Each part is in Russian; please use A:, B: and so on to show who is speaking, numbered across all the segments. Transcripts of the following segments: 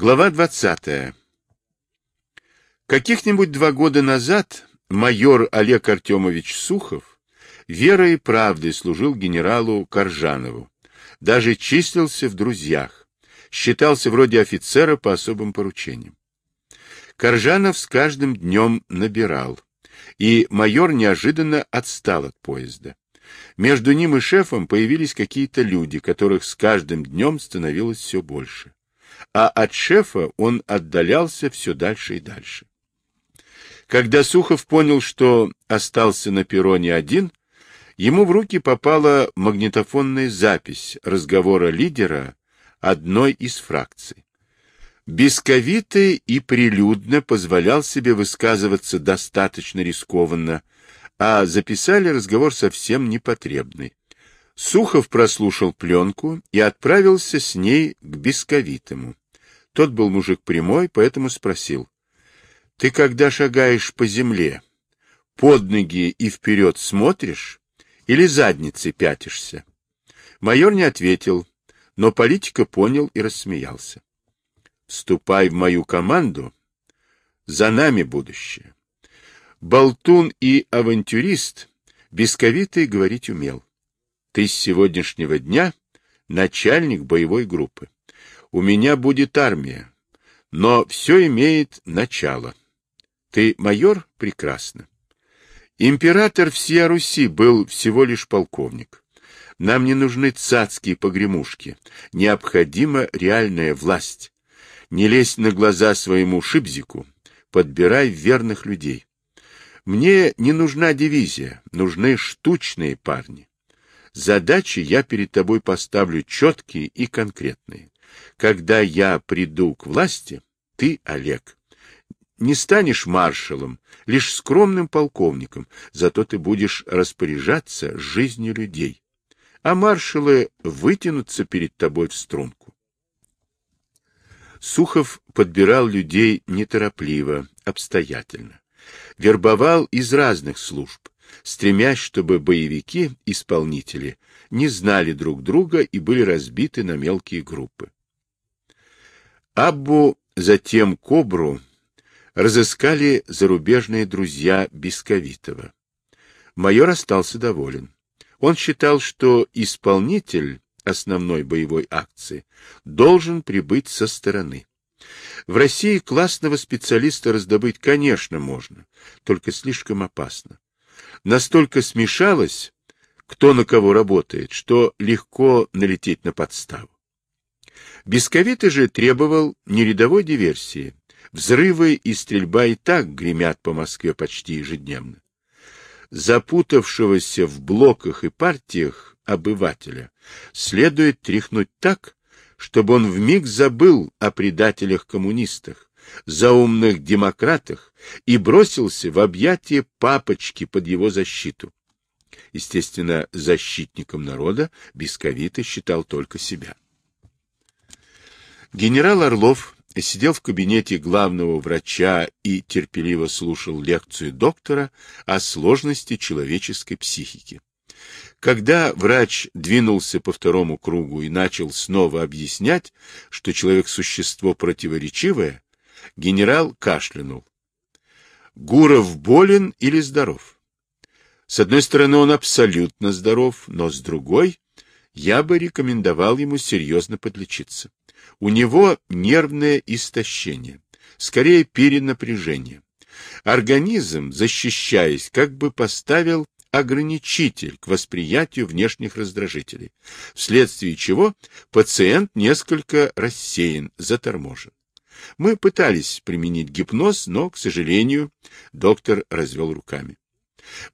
A: Глава 20. Каких-нибудь два года назад майор Олег Артемович Сухов верой и правдой служил генералу Коржанову, даже числился в друзьях, считался вроде офицера по особым поручениям. Коржанов с каждым днем набирал, и майор неожиданно отстал от поезда. Между ним и шефом появились какие-то люди, которых с каждым днем становилось все больше. А от шефа он отдалялся все дальше и дальше. Когда Сухов понял, что остался на перроне один, ему в руки попала магнитофонная запись разговора лидера одной из фракций. Бесковитый и прилюдно позволял себе высказываться достаточно рискованно, а записали разговор совсем непотребный. Сухов прослушал пленку и отправился с ней к Бесковитому. Тот был мужик прямой, поэтому спросил. — Ты когда шагаешь по земле, под ноги и вперед смотришь или задницей пятишься? Майор не ответил, но политика понял и рассмеялся. — Вступай в мою команду, за нами будущее. Болтун и авантюрист бесковитый говорить умел. Ты с сегодняшнего дня начальник боевой группы. У меня будет армия, но все имеет начало. Ты майор? Прекрасно. Император всея Руси был всего лишь полковник. Нам не нужны цацкие погремушки. Необходима реальная власть. Не лезь на глаза своему шибзику. Подбирай верных людей. Мне не нужна дивизия, нужны штучные парни. Задачи я перед тобой поставлю четкие и конкретные. Когда я приду к власти, ты, Олег, не станешь маршалом, лишь скромным полковником, зато ты будешь распоряжаться жизнью людей. А маршалы вытянутся перед тобой в струнку. Сухов подбирал людей неторопливо, обстоятельно вербовал из разных служб, стремясь, чтобы боевики, исполнители, не знали друг друга и были разбиты на мелкие группы. Аббу, затем Кобру, разыскали зарубежные друзья Бесковитова. Майор остался доволен. Он считал, что исполнитель основной боевой акции должен прибыть со стороны. В России классного специалиста раздобыть, конечно, можно, только слишком опасно. Настолько смешалось, кто на кого работает, что легко налететь на подставу. Бесковитый же требовал не рядовой диверсии. Взрывы и стрельба и так гремят по Москве почти ежедневно. Запутавшегося в блоках и партиях обывателя следует тряхнуть так, чтобы он вмиг забыл о предателях-коммунистах, заумных демократах и бросился в объятия папочки под его защиту. Естественно, защитником народа Бесковитый считал только себя. Генерал Орлов сидел в кабинете главного врача и терпеливо слушал лекцию доктора о сложности человеческой психики. Когда врач двинулся по второму кругу и начал снова объяснять, что человек – существо противоречивое, генерал кашлянул. Гуров болен или здоров? С одной стороны, он абсолютно здоров, но с другой, я бы рекомендовал ему серьезно подлечиться. У него нервное истощение, скорее перенапряжение. Организм, защищаясь, как бы поставил ограничитель к восприятию внешних раздражителей, вследствие чего пациент несколько рассеян, заторможен. Мы пытались применить гипноз, но, к сожалению, доктор развел руками.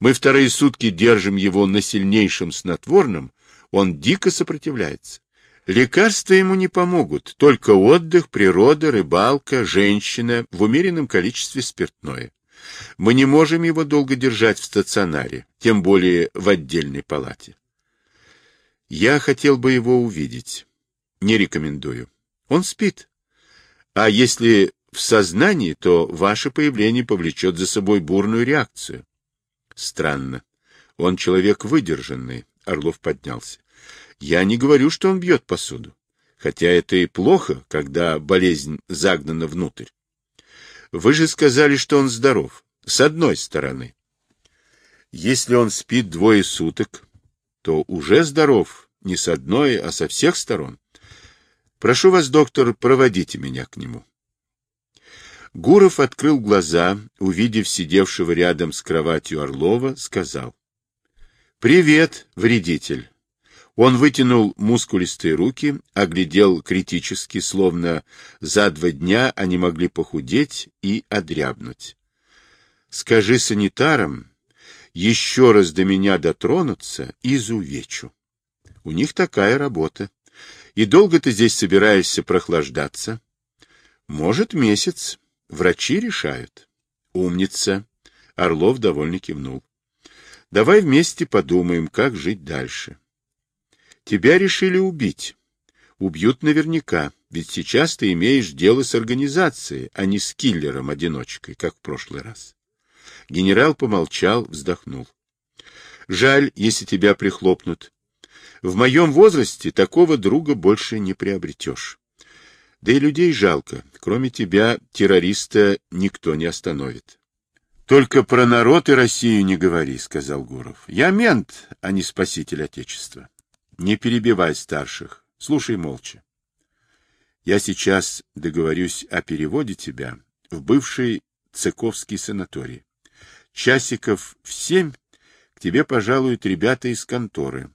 A: Мы вторые сутки держим его на сильнейшем снотворном, он дико сопротивляется. Лекарства ему не помогут, только отдых, природа, рыбалка, женщина, в умеренном количестве спиртное. Мы не можем его долго держать в стационаре, тем более в отдельной палате. Я хотел бы его увидеть. Не рекомендую. Он спит. А если в сознании, то ваше появление повлечет за собой бурную реакцию. Странно. Он человек выдержанный. Орлов поднялся. Я не говорю, что он бьет посуду. Хотя это и плохо, когда болезнь загнана внутрь. Вы же сказали, что он здоров. С одной стороны. Если он спит двое суток, то уже здоров не с одной, а со всех сторон. Прошу вас, доктор, проводите меня к нему. Гуров открыл глаза, увидев сидевшего рядом с кроватью Орлова, сказал. — Привет, вредитель. Он вытянул мускулистые руки, оглядел критически, словно за два дня они могли похудеть и одрябнуть. — Скажи санитарам, еще раз до меня дотронуться, изувечу. У них такая работа. И долго ты здесь собираешься прохлаждаться? Может, месяц. Врачи решают. Умница. Орлов довольно кивнул. Давай вместе подумаем, как жить дальше. Тебя решили убить. Убьют наверняка, ведь сейчас ты имеешь дело с организацией, а не с киллером-одиночкой, как в прошлый раз. Генерал помолчал, вздохнул. Жаль, если тебя прихлопнут. В моем возрасте такого друга больше не приобретешь. Да и людей жалко. Кроме тебя, террориста никто не остановит. — Только про народ и Россию не говори, — сказал Гуров. — Я мент, а не спаситель Отечества. Не перебивай старших. Слушай молча. Я сейчас договорюсь о переводе тебя в бывший Цыковский санаторий. Часиков в семь к тебе пожалуют ребята из конторы.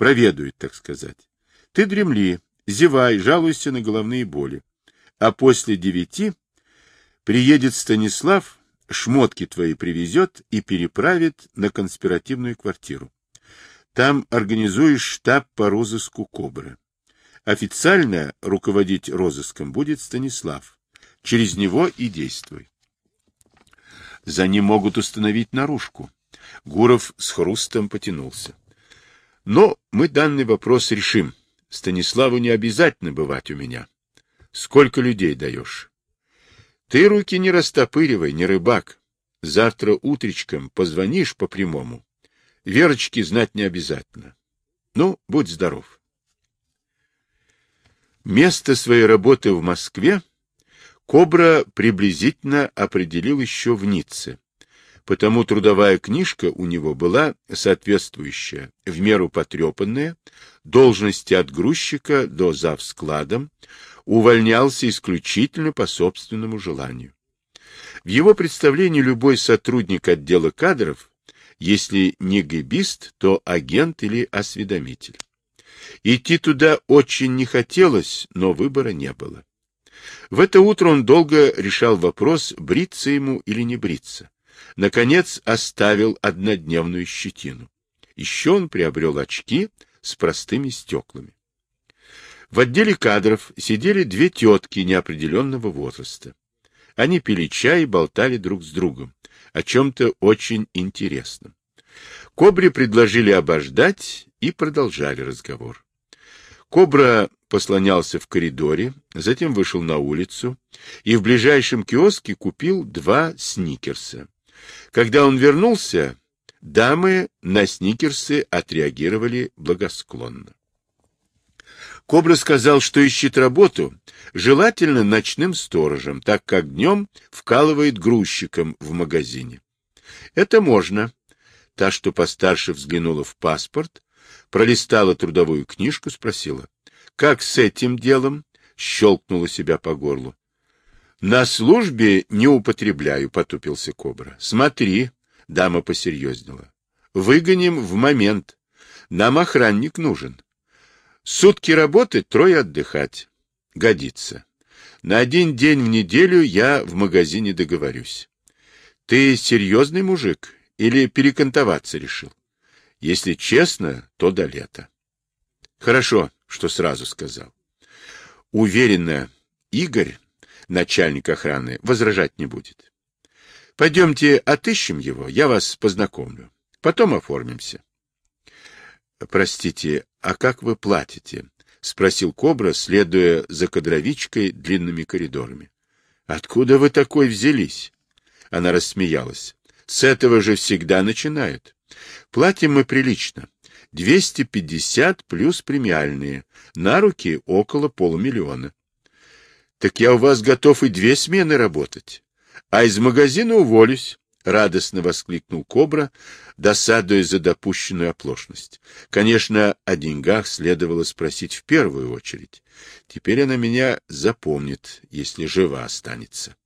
A: Проведают, так сказать. Ты дремли, Зевай, жалуйся на головные боли. А после девяти приедет Станислав, шмотки твои привезет и переправит на конспиративную квартиру. Там организуешь штаб по розыску Кобры. Официально руководить розыском будет Станислав. Через него и действуй. За ним могут установить наружку. Гуров с хрустом потянулся. Но мы данный вопрос решим. Станиславу не обязательно бывать у меня. Сколько людей даешь? Ты руки не растопыривай, не рыбак. Завтра утречком позвонишь по прямому. Верочке знать не обязательно. Ну, будь здоров. Место своей работы в Москве Кобра приблизительно определил еще в Ницце, потому трудовая книжка у него была соответствующая, в меру потрепанная, должности от грузчика до завскладом, увольнялся исключительно по собственному желанию. В его представлении любой сотрудник отдела кадров, если не гибист, то агент или осведомитель. Идти туда очень не хотелось, но выбора не было. В это утро он долго решал вопрос, бриться ему или не бриться. Наконец оставил однодневную щетину. Еще он приобрел очки с простыми стеклами. В отделе кадров сидели две тетки неопределенного возраста. Они пили чай и болтали друг с другом о чем-то очень интересном. Кобре предложили обождать и продолжали разговор. Кобра послонялся в коридоре, затем вышел на улицу и в ближайшем киоске купил два сникерса. Когда он вернулся, дамы на сникерсы отреагировали благосклонно. Кобра сказал, что ищет работу, желательно ночным сторожем, так как днем вкалывает грузчиком в магазине. Это можно. Та, что постарше взглянула в паспорт, пролистала трудовую книжку, спросила, как с этим делом? Щелкнула себя по горлу. На службе не употребляю, потупился кобра. Смотри, дама посерьезнела. Выгоним в момент. Нам охранник нужен. Сутки работать, трое отдыхать. Годится. На один день в неделю я в магазине договорюсь. Ты серьезный мужик или перекантоваться решил? Если честно, то до лета. Хорошо, что сразу сказал. Уверенно, Игорь начальник охраны, возражать не будет. Пойдемте отыщем его, я вас познакомлю. Потом оформимся. Простите, а как вы платите? Спросил Кобра, следуя за кадровичкой длинными коридорами. Откуда вы такой взялись? Она рассмеялась. С этого же всегда начинают. Платим мы прилично. 250 плюс премиальные, на руки около полумиллиона. Так я у вас готов и две смены работать, а из магазина уволюсь. — радостно воскликнул Кобра, досадуя за допущенную оплошность. Конечно, о деньгах следовало спросить в первую очередь. Теперь она меня запомнит, если жива останется.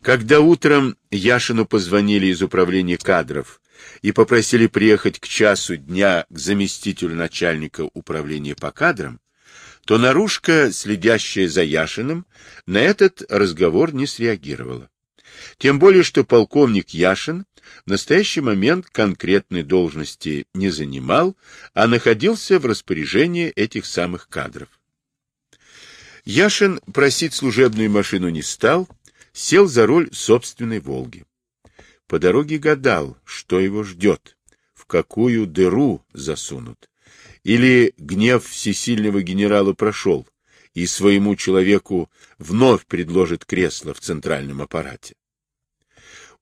A: Когда утром Яшину позвонили из управления кадров и попросили приехать к часу дня к заместителю начальника управления по кадрам, то наружка, следящая за Яшиным, на этот разговор не среагировала. Тем более, что полковник Яшин в настоящий момент конкретной должности не занимал, а находился в распоряжении этих самых кадров. Яшин просить служебную машину не стал, сел за руль собственной «Волги». По дороге гадал, что его ждет, в какую дыру засунут. Или гнев всесильного генерала прошел, и своему человеку вновь предложит кресло в центральном аппарате.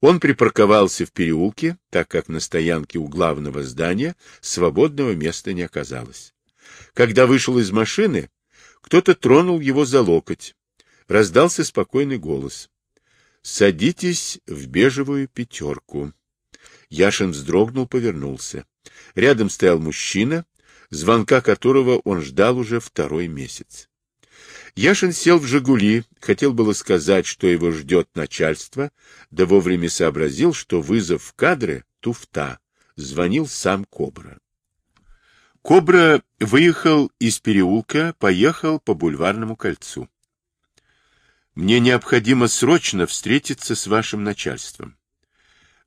A: Он припарковался в переулке, так как на стоянке у главного здания свободного места не оказалось. Когда вышел из машины, кто-то тронул его за локоть. Раздался спокойный голос. «Садитесь в бежевую пятерку». Яшин вздрогнул, повернулся. Рядом стоял мужчина, звонка которого он ждал уже второй месяц. Яшин сел в «Жигули», хотел было сказать, что его ждет начальство, да вовремя сообразил, что вызов в кадры — туфта. Звонил сам Кобра. Кобра выехал из переулка, поехал по бульварному кольцу. «Мне необходимо срочно встретиться с вашим начальством».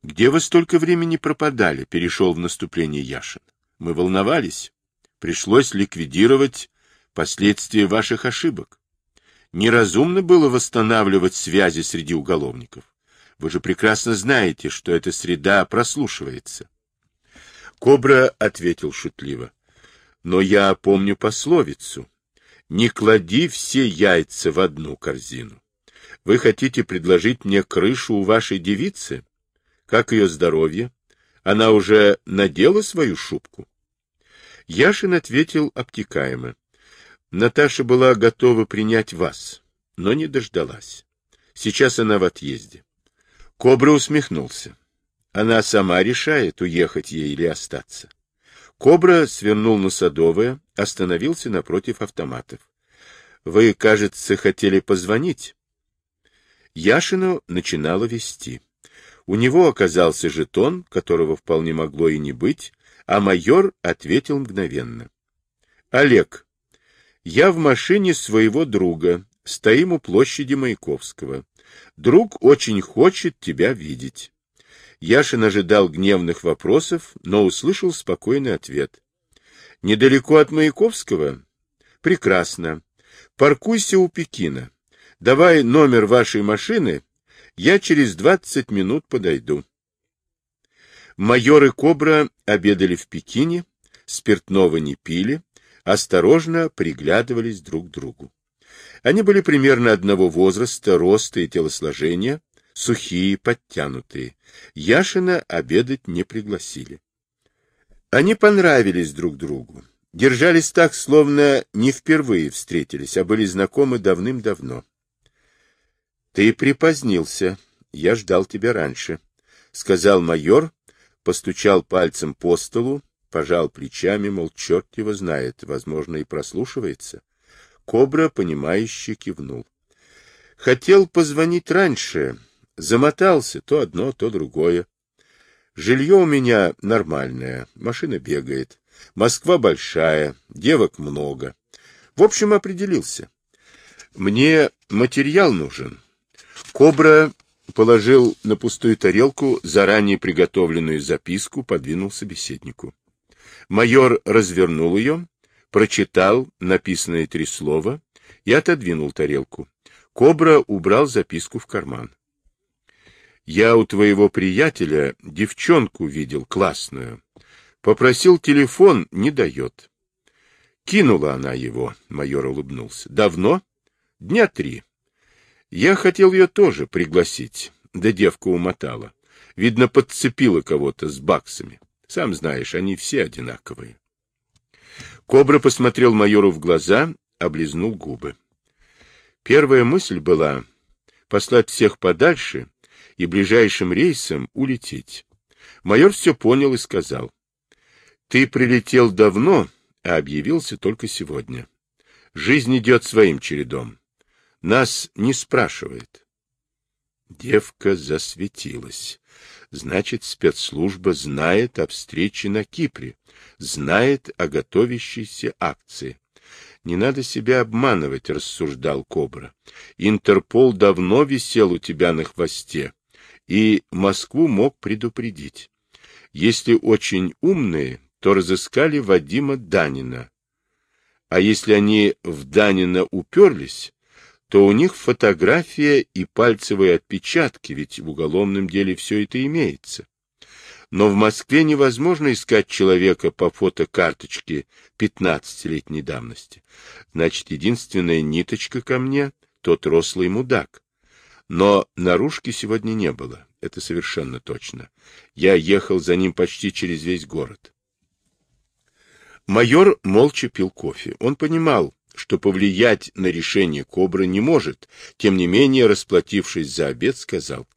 A: «Где вы столько времени пропадали?» — перешел в наступление Яшин. «Мы волновались. Пришлось ликвидировать последствия ваших ошибок. Неразумно было восстанавливать связи среди уголовников. Вы же прекрасно знаете, что эта среда прослушивается. Кобра ответил шутливо. Но я помню пословицу. Не клади все яйца в одну корзину. Вы хотите предложить мне крышу у вашей девицы? Как ее здоровье? Она уже надела свою шубку? Яшин ответил обтекаемо. Наташа была готова принять вас, но не дождалась. Сейчас она в отъезде. Кобра усмехнулся. Она сама решает, уехать ей или остаться. Кобра свернул на Садовое, остановился напротив автоматов. Вы, кажется, хотели позвонить. Яшину начинало вести. У него оказался жетон, которого вполне могло и не быть, а майор ответил мгновенно. — Олег, я в машине своего друга. Стоим у площади Маяковского. Друг очень хочет тебя видеть. Яшин ожидал гневных вопросов, но услышал спокойный ответ. Недалеко от Маяковского? Прекрасно. Паркуйся у Пекина. Давай номер вашей машины, я через двадцать минут подойду. Майоры Кобра обедали в Пекине, спиртного не пили, осторожно приглядывались друг к другу. Они были примерно одного возраста, роста и телосложения, сухие, подтянутые. Яшина обедать не пригласили. Они понравились друг другу. Держались так, словно не впервые встретились, а были знакомы давным-давно. — Ты припозднился. Я ждал тебя раньше, — сказал майор, постучал пальцем по столу, пожал плечами, мол, черт его знает, возможно, и прослушивается. Кобра, понимающе кивнул. Хотел позвонить раньше, замотался, то одно, то другое. Жилье у меня нормальное, машина бегает, Москва большая, девок много. В общем, определился. Мне материал нужен. Кобра положил на пустую тарелку заранее приготовленную записку, подвинул собеседнику. Майор развернул ее, прочитал написанные три слова и отодвинул тарелку. Кобра убрал записку в карман. «Я у твоего приятеля девчонку видел классную. Попросил телефон, не дает». Кинула она его, майор улыбнулся. «Давно?» «Дня три. Я хотел ее тоже пригласить, да девка умотала. Видно, подцепила кого-то с баксами. Сам знаешь, они все одинаковые. Кобра посмотрел майору в глаза, облизнул губы. Первая мысль была послать всех подальше и ближайшим рейсом улететь. Майор все понял и сказал. Ты прилетел давно, а объявился только сегодня. Жизнь идет своим чередом. Нас не спрашивает. Девка засветилась. Значит, спецслужба знает о встрече на Кипре, знает о готовящейся акции. Не надо себя обманывать, рассуждал Кобра. Интерпол давно висел у тебя на хвосте, и Москву мог предупредить. Если очень умные, то разыскали Вадима Данина. А если они в Данина уперлись, то у них фотография и пальцевые отпечатки, ведь в уголовном деле все это имеется. Но в Москве невозможно искать человека по фотокарточке 15-летней давности. Значит, единственная ниточка ко мне — тот рослый мудак. Но наружки сегодня не было, это совершенно точно. Я ехал за ним почти через весь город. Майор молча пил кофе. Он понимал, что повлиять на решение Кобры не может, тем не менее, расплатившись за обед, сказал,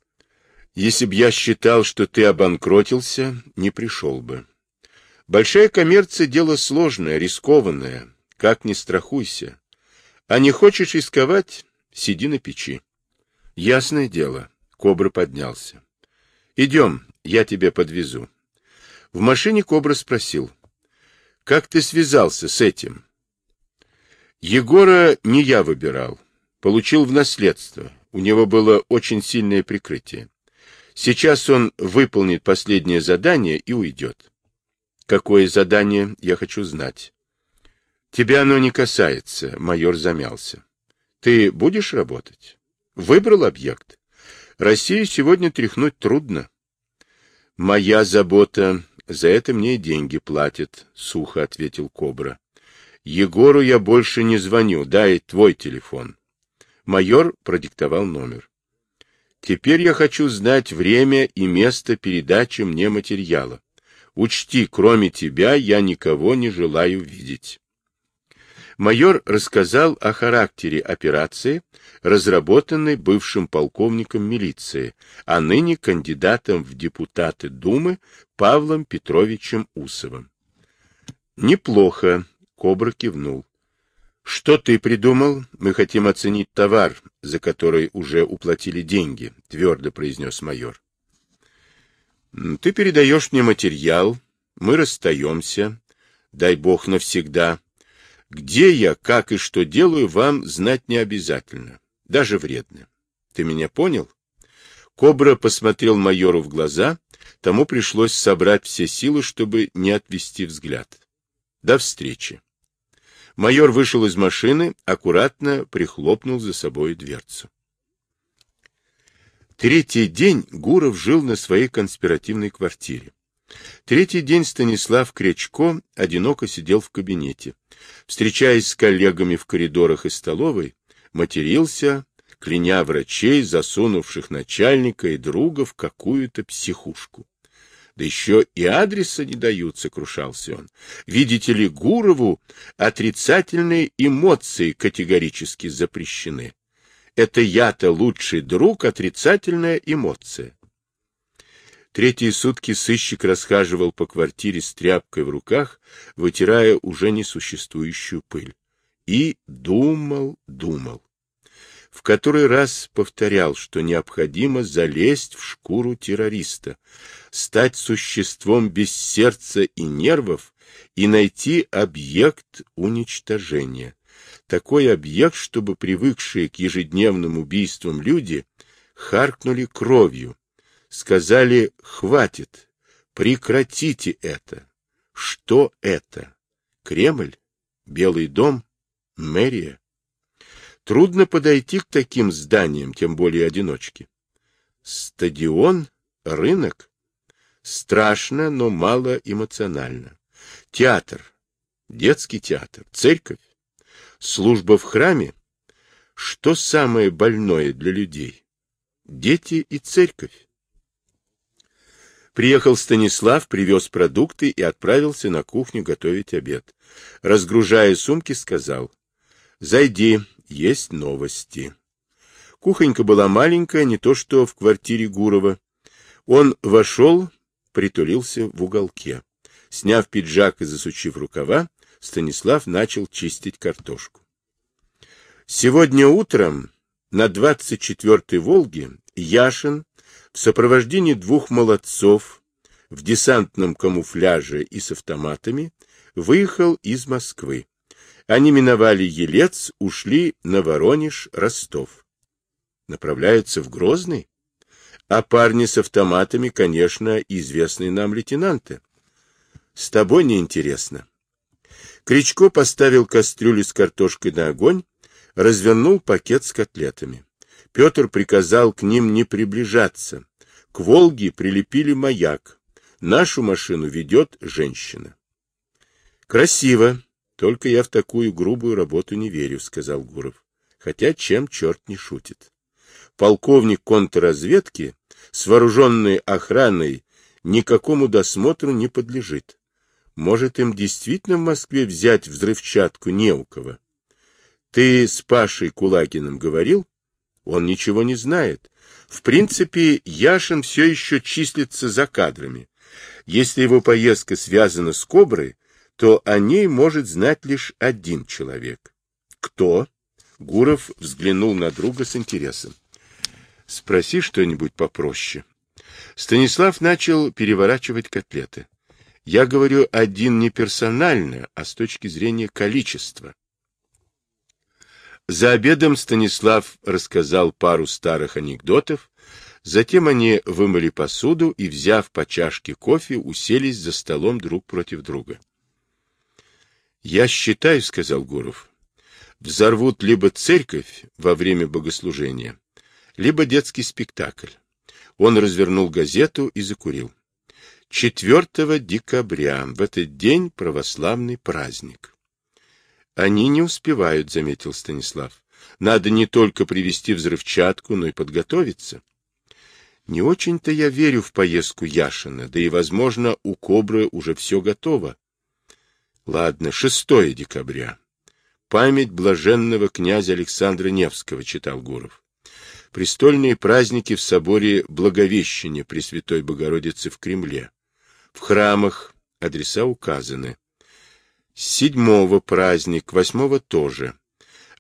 A: «Если б я считал, что ты обанкротился, не пришел бы. Большая коммерция — дело сложное, рискованное, как ни страхуйся. А не хочешь рисковать — сиди на печи». «Ясное дело», — Кобра поднялся. «Идем, я тебя подвезу». В машине Кобра спросил, «Как ты связался с этим?» Егора не я выбирал. Получил в наследство. У него было очень сильное прикрытие. Сейчас он выполнит последнее задание и уйдет. Какое задание, я хочу знать. Тебя оно не касается, майор замялся. Ты будешь работать? Выбрал объект. Россию сегодня тряхнуть трудно. Моя забота, за это мне деньги платят, сухо ответил Кобра. Егору я больше не звоню, дай твой телефон. Майор продиктовал номер. Теперь я хочу знать время и место передачи мне материала. Учти, кроме тебя я никого не желаю видеть. Майор рассказал о характере операции, разработанной бывшим полковником милиции, а ныне кандидатом в депутаты Думы Павлом Петровичем Усовым. Неплохо, Кобра кивнул. «Что ты придумал? Мы хотим оценить товар, за который уже уплатили деньги», — твердо произнес майор. «Ты передаешь мне материал, мы расстаемся, дай бог навсегда. Где я, как и что делаю, вам знать не обязательно, даже вредно. Ты меня понял?» Кобра посмотрел майору в глаза, тому пришлось собрать все силы, чтобы не отвести взгляд. «До встречи». Майор вышел из машины, аккуратно прихлопнул за собой дверцу. Третий день Гуров жил на своей конспиративной квартире. Третий день Станислав Кречко одиноко сидел в кабинете. Встречаясь с коллегами в коридорах и столовой, матерился, кляня врачей, засунувших начальника и друга в какую-то психушку. Да еще и адреса не дают, сокрушался он. Видите ли, Гурову отрицательные эмоции категорически запрещены. Это я-то лучший друг, отрицательная эмоция. Третьи сутки сыщик расхаживал по квартире с тряпкой в руках, вытирая уже несуществующую пыль. И думал, думал в который раз повторял, что необходимо залезть в шкуру террориста, стать существом без сердца и нервов и найти объект уничтожения. Такой объект, чтобы привыкшие к ежедневным убийствам люди харкнули кровью, сказали «хватит, прекратите это». Что это? Кремль? Белый дом? Мэрия? Трудно подойти к таким зданиям, тем более одиночки. Стадион, рынок. Страшно, но мало эмоционально. Театр, детский театр, церковь, служба в храме. Что самое больное для людей? Дети и церковь. Приехал Станислав, привез продукты и отправился на кухню готовить обед. Разгружая сумки, сказал, «Зайди, есть новости». Кухонька была маленькая, не то что в квартире Гурова. Он вошел, притулился в уголке. Сняв пиджак и засучив рукава, Станислав начал чистить картошку. Сегодня утром на 24-й Волге Яшин в сопровождении двух молодцов в десантном камуфляже и с автоматами выехал из Москвы. Они миновали Елец, ушли на Воронеж, Ростов. Направляются в Грозный? А парни с автоматами, конечно, известные нам лейтенанты. С тобой неинтересно. Кричко поставил кастрюлю с картошкой на огонь, развернул пакет с котлетами. Петр приказал к ним не приближаться. К «Волге» прилепили маяк. Нашу машину ведет женщина. Красиво, только я в такую грубую работу не верю, сказал Гуров. Хотя чем черт не шутит. Полковник контрразведки с вооруженной охраной никакому досмотру не подлежит. Может, им действительно в Москве взять взрывчатку не у кого? Ты с Пашей Кулагиным говорил? Он ничего не знает. В принципе, Яшин все еще числится за кадрами. Если его поездка связана с Коброй, то о ней может знать лишь один человек. Кто? Гуров взглянул на друга с интересом. Спроси что-нибудь попроще. Станислав начал переворачивать котлеты. Я говорю один не персонально, а с точки зрения количества. За обедом Станислав рассказал пару старых анекдотов, затем они вымыли посуду и, взяв по чашке кофе, уселись за столом друг против друга. «Я считаю, — сказал Гуров, — взорвут либо церковь во время богослужения, либо детский спектакль. Он развернул газету и закурил. 4 декабря, в этот день православный праздник. Они не успевают, заметил Станислав. Надо не только привезти взрывчатку, но и подготовиться. Не очень-то я верю в поездку Яшина, да и, возможно, у Кобры уже все готово. Ладно, 6 декабря. Память блаженного князя Александра Невского, читал Гуров. Престольные праздники в соборе Благовещения Пресвятой Богородицы в Кремле. В храмах адреса указаны седьмого праздник, восьмого тоже,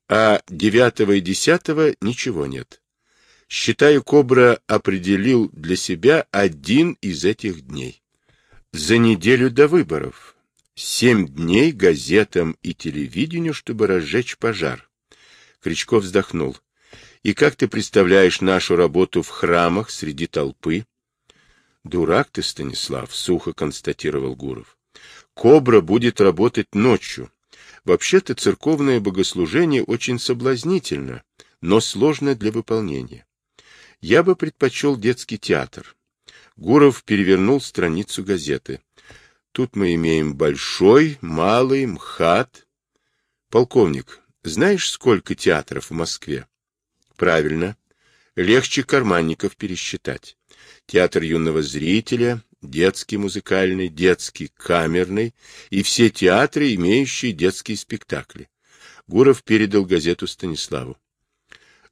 A: а девятого и десятого ничего нет. Считаю, Кобра определил для себя один из этих дней. За неделю до выборов. Семь дней газетам и телевидению, чтобы разжечь пожар. Кричков вздохнул. И как ты представляешь нашу работу в храмах среди толпы? Дурак ты, Станислав, сухо констатировал Гуров. Кобра будет работать ночью. Вообще-то церковное богослужение очень соблазнительно, но сложно для выполнения. Я бы предпочел детский театр. Гуров перевернул страницу газеты. Тут мы имеем большой, малый, МХАТ. Полковник, знаешь, сколько театров в Москве? Правильно. Легче карманников пересчитать. Театр юного зрителя, детский музыкальный, детский камерный и все театры, имеющие детские спектакли. Гуров передал газету Станиславу.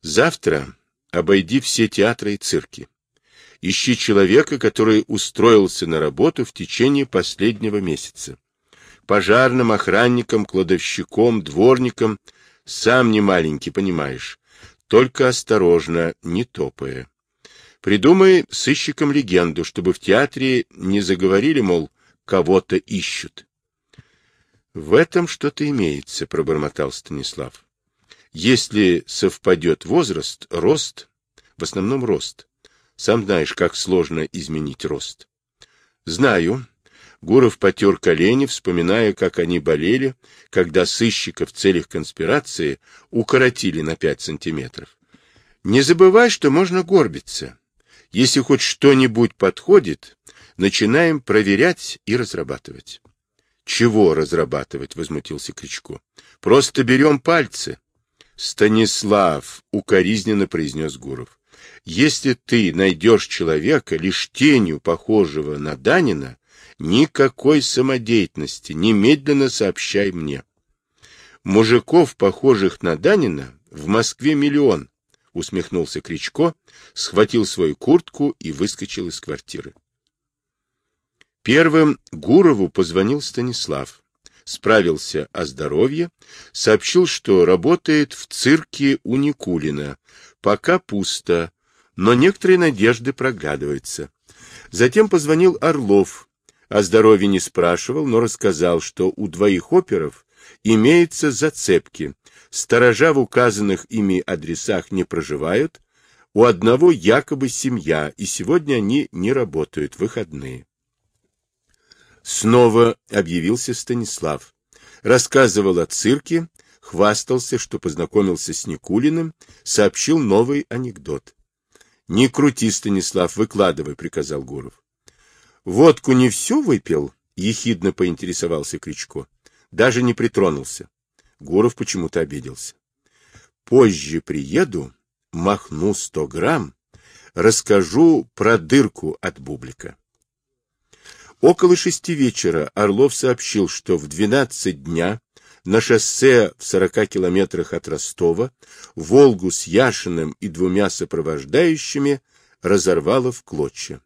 A: Завтра обойди все театры и цирки. Ищи человека, который устроился на работу в течение последнего месяца. Пожарным, охранником, кладовщиком, дворником. Сам не маленький, понимаешь. Только осторожно, не топая. Придумай сыщикам легенду, чтобы в театре не заговорили, мол, кого-то ищут. — В этом что-то имеется, — пробормотал Станислав. — Если совпадет возраст, рост, в основном рост. Сам знаешь, как сложно изменить рост. — Знаю. Гуров потер колени, вспоминая, как они болели, когда сыщика в целях конспирации укоротили на пять сантиметров. Не забывай, что можно горбиться. Если хоть что-нибудь подходит, начинаем проверять и разрабатывать. — Чего разрабатывать? — возмутился Кричко. — Просто берем пальцы. — Станислав, — укоризненно произнес Гуров, Если ты найдешь человека, лишь тенью похожего на Данина, никакой самодеятельности, немедленно сообщай мне. Мужиков, похожих на Данина, в Москве миллион, усмехнулся Кричко, схватил свою куртку и выскочил из квартиры. Первым Гурову позвонил Станислав. Справился о здоровье, сообщил, что работает в цирке у Никулина. Пока пусто, но некоторые надежды проглядываются. Затем позвонил Орлов. О здоровье не спрашивал, но рассказал, что у двоих оперов имеются зацепки. Сторожа в указанных ими адресах не проживают, у одного якобы семья, и сегодня они не работают, выходные. Снова объявился Станислав. Рассказывал о цирке, хвастался, что познакомился с Никулиным, сообщил новый анекдот. — Не крути, Станислав, выкладывай, — приказал Гуров. — Водку не всю выпил? — ехидно поинтересовался Кричко. Даже не притронулся. Гуров почему-то обиделся. — Позже приеду, махну сто грамм, расскажу про дырку от бублика. Около шести вечера Орлов сообщил, что в 12 дня на шоссе в 40 километрах от Ростова Волгу с Яшиным и двумя сопровождающими разорвало в клочья.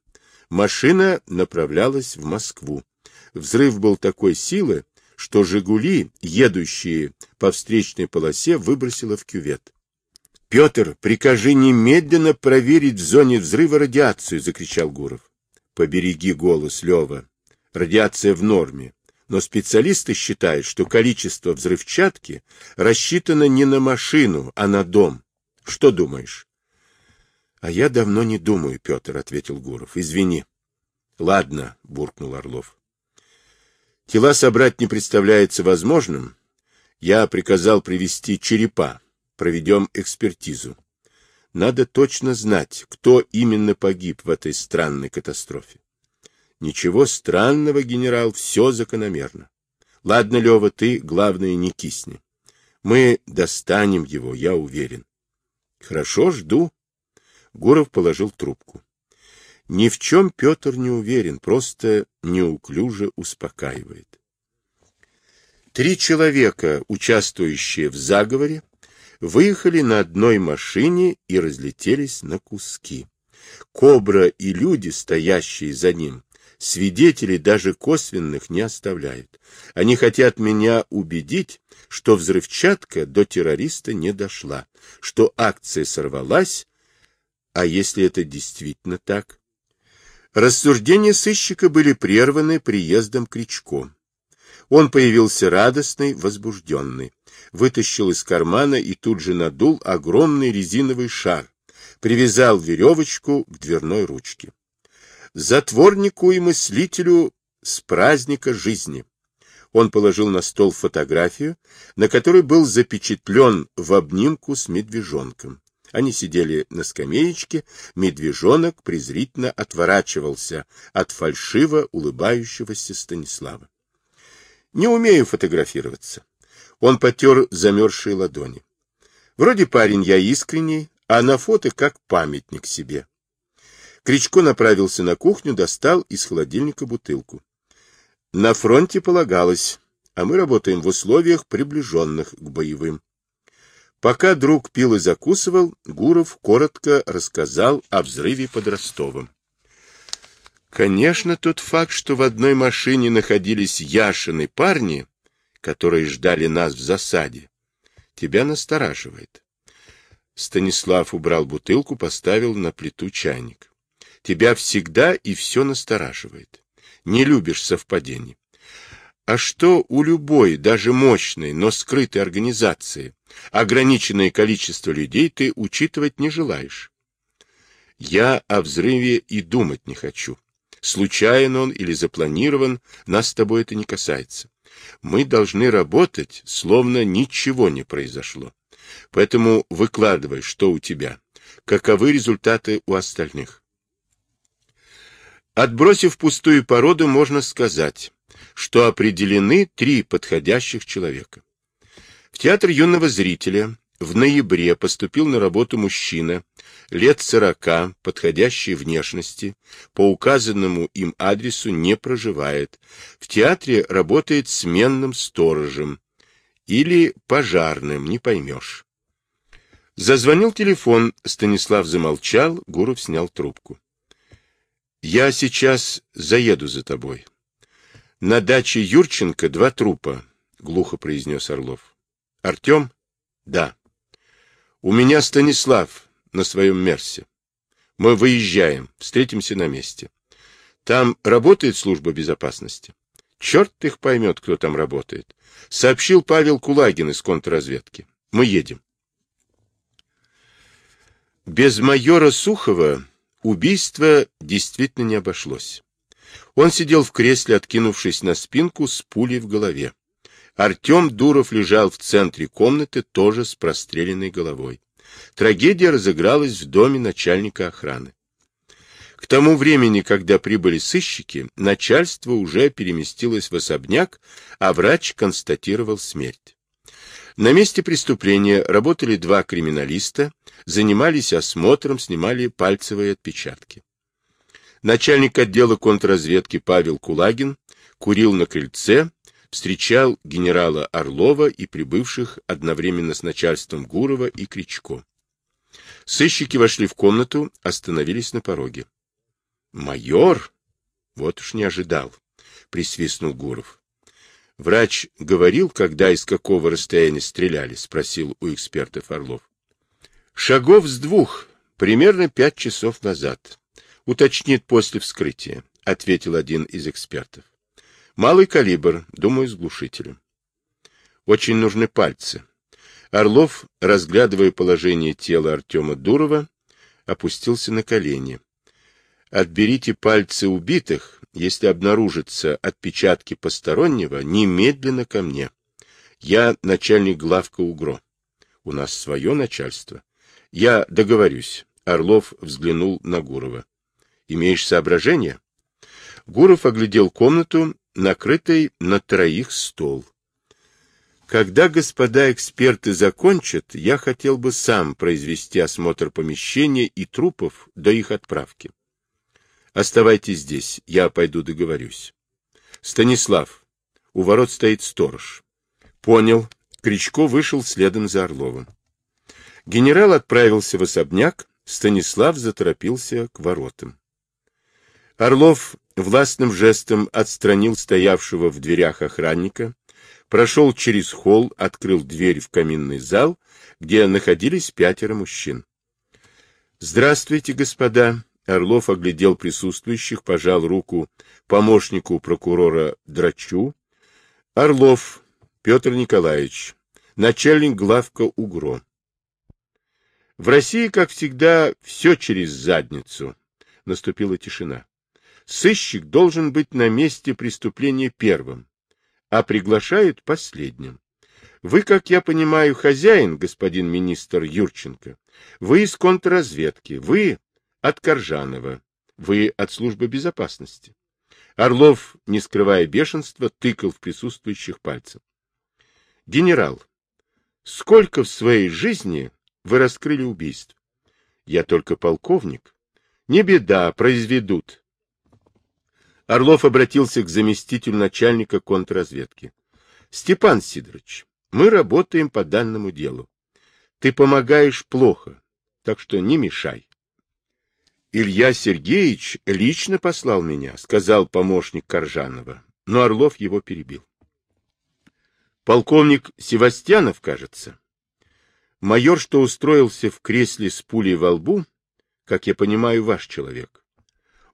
A: Машина направлялась в Москву. Взрыв был такой силы, что «Жигули», едущие по встречной полосе, выбросило в кювет. — Петр, прикажи немедленно проверить в зоне взрыва радиацию, — закричал Гуров. Побереги голос, Лева. Радиация в норме. Но специалисты считают, что количество взрывчатки рассчитано не на машину, а на дом. Что думаешь? — А я давно не думаю, Петр, — ответил Гуров. — Извини. — Ладно, — буркнул Орлов. Тела собрать не представляется возможным. Я приказал привести черепа. Проведем экспертизу. Надо точно знать, кто именно погиб в этой странной катастрофе. Ничего странного, генерал, все закономерно. Ладно, Лева, ты, главное, не кисни. Мы достанем его, я уверен. Хорошо, жду. Гуров положил трубку. Ни в чем Петр не уверен, просто неуклюже успокаивает. Три человека, участвующие в заговоре, выехали на одной машине и разлетелись на куски. Кобра и люди, стоящие за ним, свидетелей даже косвенных не оставляют. Они хотят меня убедить, что взрывчатка до террориста не дошла, что акция сорвалась, а если это действительно так? Рассуждения сыщика были прерваны приездом Кричко. Он появился радостный, возбужденный вытащил из кармана и тут же надул огромный резиновый шар, привязал веревочку к дверной ручке. Затворнику и мыслителю с праздника жизни. Он положил на стол фотографию, на которой был запечатлен в обнимку с медвежонком. Они сидели на скамеечке, медвежонок презрительно отворачивался от фальшиво улыбающегося Станислава. Не умею фотографироваться. Он потер замерзшие ладони. Вроде парень я искренний, а на фото как памятник себе. Кричко направился на кухню, достал из холодильника бутылку. На фронте полагалось, а мы работаем в условиях, приближенных к боевым. Пока друг пил и закусывал, Гуров коротко рассказал о взрыве под Ростовом. Конечно, тот факт, что в одной машине находились Яшины парни, которые ждали нас в засаде, тебя настораживает. Станислав убрал бутылку, поставил на плиту чайник. Тебя всегда и все настораживает. Не любишь совпадений. А что у любой, даже мощной, но скрытой организации, ограниченное количество людей ты учитывать не желаешь? Я о взрыве и думать не хочу. Случайен он или запланирован, нас с тобой это не касается. Мы должны работать, словно ничего не произошло. Поэтому выкладывай, что у тебя, каковы результаты у остальных. Отбросив пустую породу, можно сказать, что определены три подходящих человека. В театр юного зрителя в ноябре поступил на работу мужчина, лет сорока, подходящей внешности, по указанному им адресу не проживает, в театре работает сменным сторожем или пожарным, не поймешь. Зазвонил телефон, Станислав замолчал, Гуров снял трубку. — Я сейчас заеду за тобой. — На даче Юрченко два трупа, — глухо произнес Орлов. — Артем? — Да. — У меня Станислав на своем Мерсе. Мы выезжаем, встретимся на месте. Там работает служба безопасности? Черт их поймет, кто там работает. Сообщил Павел Кулагин из контрразведки. Мы едем. Без майора Сухова убийство действительно не обошлось. Он сидел в кресле, откинувшись на спинку, с пулей в голове. Артем Дуров лежал в центре комнаты, тоже с простреленной головой. Трагедия разыгралась в доме начальника охраны. К тому времени, когда прибыли сыщики, начальство уже переместилось в особняк, а врач констатировал смерть. На месте преступления работали два криминалиста, занимались осмотром, снимали пальцевые отпечатки. Начальник отдела контрразведки Павел Кулагин курил на крыльце, встречал генерала Орлова и прибывших одновременно с начальством Гурова и Кричко. Сыщики вошли в комнату, остановились на пороге. «Майор? Вот уж не ожидал», — присвистнул Гуров. Врач говорил, когда и с какого расстояния стреляли, спросил у экспертов Орлов. Шагов с двух, примерно пять часов назад. Уточнит после вскрытия, ответил один из экспертов. Малый калибр, думаю, с глушителем. Очень нужны пальцы. Орлов, разглядывая положение тела Артема Дурова, опустился на колени. Отберите пальцы убитых если обнаружатся отпечатки постороннего, немедленно ко мне. Я начальник главка УГРО. У нас свое начальство. Я договорюсь. Орлов взглянул на Гурова. Имеешь соображения? Гуров оглядел комнату, накрытый на троих стол. Когда господа эксперты закончат, я хотел бы сам произвести осмотр помещения и трупов до их отправки. Оставайтесь здесь, я пойду договорюсь. Станислав, у ворот стоит сторож. Понял. Кричко вышел следом за Орловым. Генерал отправился в особняк, Станислав заторопился к воротам. Орлов властным жестом отстранил стоявшего в дверях охранника, прошел через холл, открыл дверь в каминный зал, где находились пятеро мужчин. — Здравствуйте, господа! Орлов оглядел присутствующих, пожал руку помощнику прокурора Драчу. Орлов Петр Николаевич, начальник главка УГРО. В России, как всегда, все через задницу. Наступила тишина. Сыщик должен быть на месте преступления первым, а приглашают последним. Вы, как я понимаю, хозяин, господин министр Юрченко. Вы из контрразведки. Вы от Коржанова. Вы от службы безопасности. Орлов, не скрывая бешенства, тыкал в присутствующих пальцем. Генерал, сколько в своей жизни вы раскрыли убийств? Я только полковник. Не беда, произведут. Орлов обратился к заместителю начальника контрразведки. Степан Сидорович, мы работаем по данному делу. Ты помогаешь плохо, так что не мешай. Илья Сергеевич лично послал меня, сказал помощник Коржанова, но Орлов его перебил. Полковник Севастьянов, кажется. Майор, что устроился в кресле с пулей во лбу, как я понимаю, ваш человек.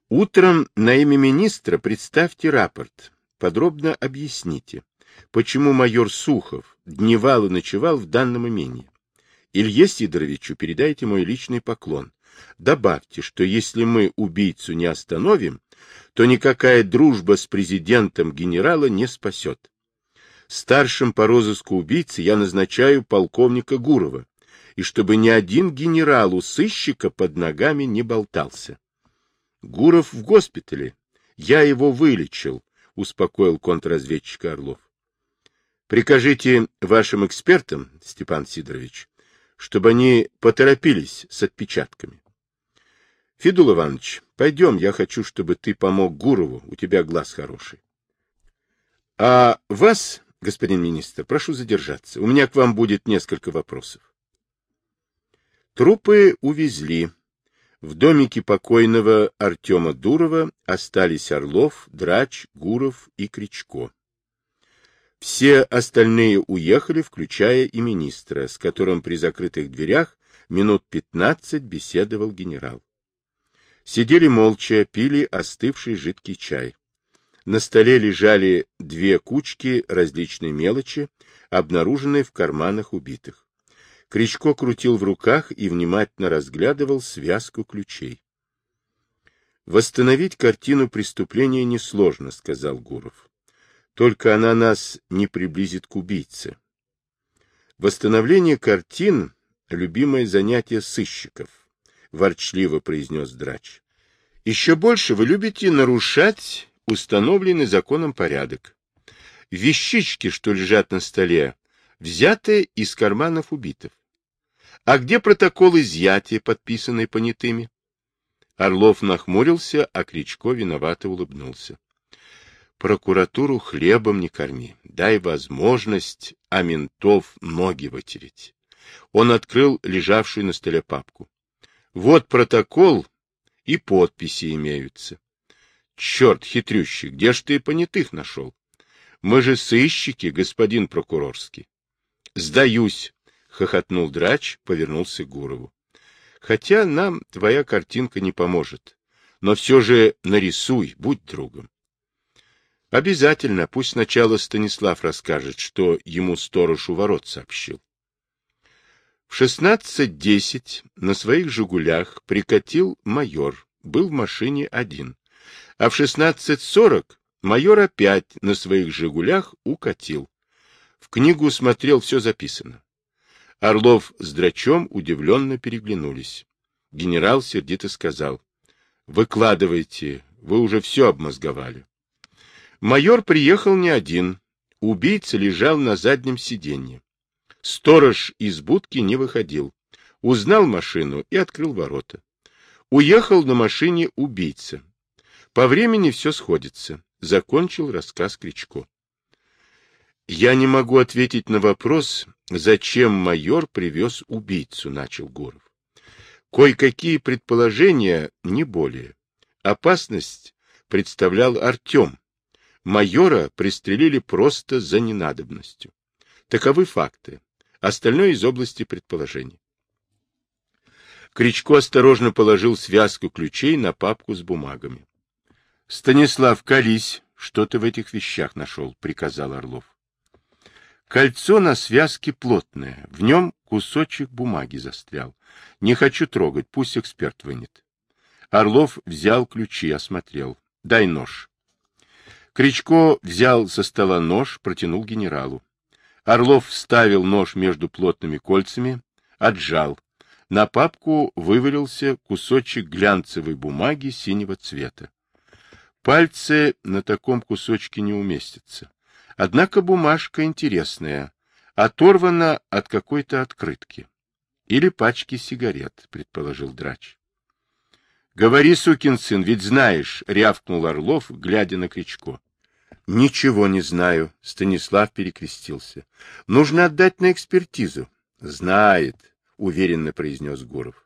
A: Утром на имя министра представьте рапорт, подробно объясните, почему майор Сухов дневал и ночевал в данном имении. Илье Сидоровичу передайте мой личный поклон. Добавьте, что если мы убийцу не остановим, то никакая дружба с президентом генерала не спасет. Старшим по розыску убийцы я назначаю полковника Гурова, и чтобы ни один генерал у сыщика под ногами не болтался. Гуров в госпитале. Я его вылечил, успокоил контрразведчик Орлов. Прикажите вашим экспертам, Степан Сидорович, чтобы они поторопились с отпечатками. Федул Иванович, пойдем, я хочу, чтобы ты помог Гурову, у тебя глаз хороший. А вас, господин министр, прошу задержаться. У меня к вам будет несколько вопросов. Трупы увезли. В домике покойного Артема Дурова остались Орлов, Драч, Гуров и Кричко. Все остальные уехали, включая и министра, с которым при закрытых дверях минут пятнадцать беседовал генерал. Сидели молча, пили остывший жидкий чай. На столе лежали две кучки различной мелочи, обнаруженные в карманах убитых. Кричко крутил в руках и внимательно разглядывал связку ключей. «Восстановить картину преступления несложно», — сказал Гуров. «Только она нас не приблизит к убийце. Восстановление картин — любимое занятие сыщиков ворчливо произнес драч. Еще больше вы любите нарушать установленный законом порядок. Вещички, что лежат на столе, взяты из карманов убитых. А где протокол изъятия, подписанный понятыми? Орлов нахмурился, а Кричко виновато улыбнулся. Прокуратуру хлебом не корми, дай возможность, а ментов ноги вытереть. Он открыл лежавшую на столе папку. Вот протокол и подписи имеются. Черт хитрющий, где ж ты понятых нашел? Мы же сыщики, господин прокурорский. Сдаюсь, хохотнул драч, повернулся к Гурову. Хотя нам твоя картинка не поможет. Но все же нарисуй, будь другом. Обязательно, пусть сначала Станислав расскажет, что ему сторож у ворот сообщил. В 16.10 на своих «Жигулях» прикатил майор, был в машине один. А в 16.40 майор опять на своих «Жигулях» укатил. В книгу смотрел, все записано. Орлов с Драчом удивленно переглянулись. Генерал сердито сказал. — Выкладывайте, вы уже все обмозговали. Майор приехал не один. Убийца лежал на заднем сиденье. Сторож из будки не выходил. Узнал машину и открыл ворота. Уехал на машине убийца. По времени все сходится. Закончил рассказ Кричко. Я не могу ответить на вопрос, зачем майор привез убийцу, начал Гуров. Кое-какие предположения, не более. Опасность представлял Артем. Майора пристрелили просто за ненадобностью. Таковы факты. Остальное из области предположений. Кричко осторожно положил связку ключей на папку с бумагами. — Станислав, колись, что ты в этих вещах нашел, — приказал Орлов. Кольцо на связке плотное, в нем кусочек бумаги застрял. Не хочу трогать, пусть эксперт вынет. Орлов взял ключи, осмотрел. Дай нож. Кричко взял со стола нож, протянул генералу. Орлов вставил нож между плотными кольцами, отжал. На папку вывалился кусочек глянцевой бумаги синего цвета. Пальцы на таком кусочке не уместятся. Однако бумажка интересная, оторвана от какой-то открытки. Или пачки сигарет, предположил драч. — Говори, сукин сын, ведь знаешь, — рявкнул Орлов, глядя на Кричко. — Ничего не знаю, — Станислав перекрестился. — Нужно отдать на экспертизу. — Знает, — уверенно произнес Гуров.